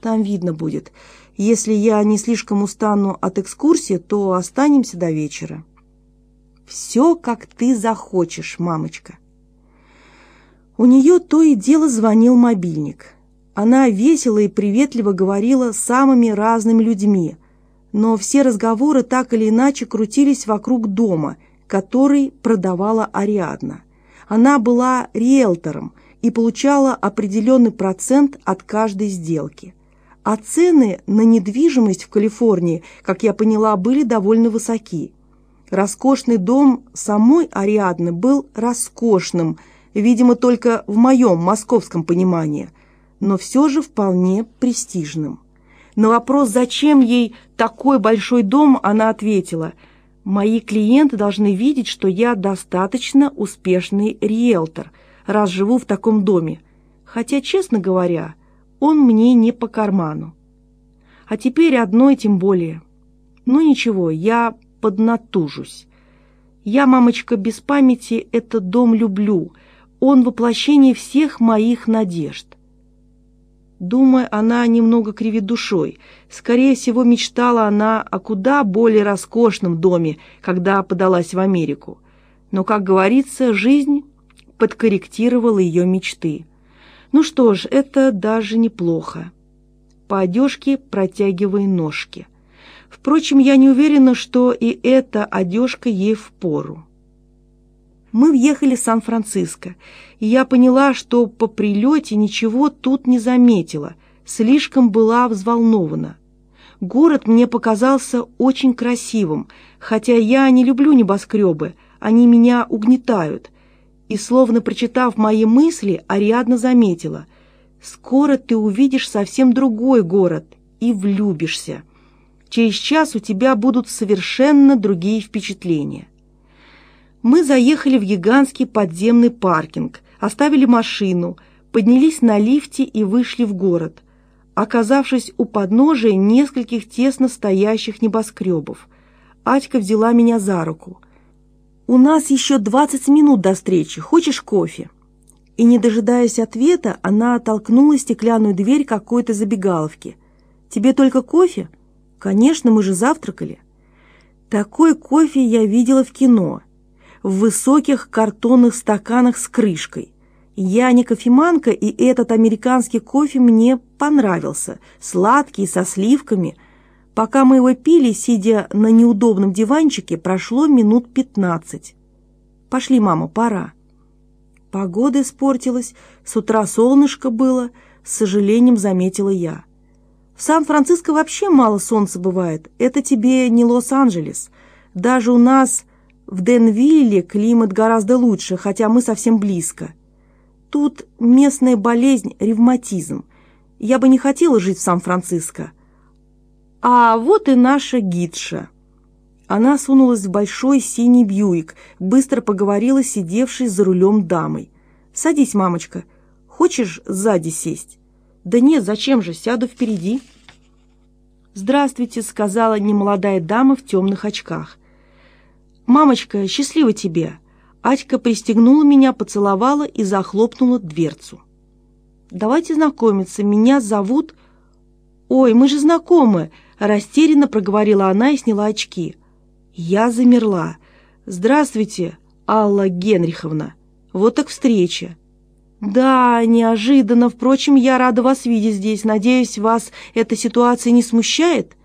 Там видно будет. Если я не слишком устану от экскурсии, то останемся до вечера. Все, как ты захочешь, мамочка. У нее то и дело звонил мобильник. Она весело и приветливо говорила с самыми разными людьми, но все разговоры так или иначе крутились вокруг дома, который продавала Ариадна. Она была риэлтором и получала определенный процент от каждой сделки. А цены на недвижимость в Калифорнии, как я поняла, были довольно высоки. Роскошный дом самой Ариадны был роскошным, видимо, только в моем московском понимании, но все же вполне престижным. На вопрос, зачем ей такой большой дом, она ответила, «Мои клиенты должны видеть, что я достаточно успешный риэлтор, раз живу в таком доме. Хотя, честно говоря, он мне не по карману. А теперь одной тем более. Ну ничего, я поднатужусь. Я, мамочка, без памяти этот дом люблю. Он воплощение всех моих надежд. Думая, она немного кривит душой. Скорее всего, мечтала она о куда более роскошном доме, когда подалась в Америку. Но, как говорится, жизнь подкорректировала ее мечты. Ну что ж, это даже неплохо. По одежке протягивай ножки. Впрочем, я не уверена, что и эта одежка ей в пору. Мы въехали в Сан-Франциско, и я поняла, что по прилете ничего тут не заметила, слишком была взволнована. Город мне показался очень красивым, хотя я не люблю небоскребы, они меня угнетают – и, словно прочитав мои мысли, Ариадна заметила, «Скоро ты увидишь совсем другой город и влюбишься. Через час у тебя будут совершенно другие впечатления». Мы заехали в гигантский подземный паркинг, оставили машину, поднялись на лифте и вышли в город, оказавшись у подножия нескольких тесно стоящих небоскребов. Атька взяла меня за руку – «У нас еще двадцать минут до встречи. Хочешь кофе?» И, не дожидаясь ответа, она толкнула стеклянную дверь какой-то забегаловки. «Тебе только кофе?» «Конечно, мы же завтракали». Такой кофе я видела в кино, в высоких картонных стаканах с крышкой. Я не кофеманка, и этот американский кофе мне понравился, сладкий, со сливками – Пока мы его пили, сидя на неудобном диванчике, прошло минут пятнадцать. «Пошли, мама, пора». Погода испортилась, с утра солнышко было, с сожалением заметила я. В Сан-Франциско вообще мало солнца бывает, это тебе не Лос-Анджелес. Даже у нас в Денвилле климат гораздо лучше, хотя мы совсем близко. Тут местная болезнь – ревматизм. Я бы не хотела жить в Сан-Франциско. А вот и наша гидша. Она сунулась в большой синий бьюик, быстро поговорила с сидевшей за рулем дамой. «Садись, мамочка. Хочешь сзади сесть?» «Да нет, зачем же, сяду впереди». «Здравствуйте», — сказала немолодая дама в темных очках. «Мамочка, счастливо тебе!» Атька пристегнула меня, поцеловала и захлопнула дверцу. «Давайте знакомиться, меня зовут...» «Ой, мы же знакомы!» Растерянно проговорила она и сняла очки. Я замерла. «Здравствуйте, Алла Генриховна. Вот так встреча». «Да, неожиданно. Впрочем, я рада вас видеть здесь. Надеюсь, вас эта ситуация не смущает?»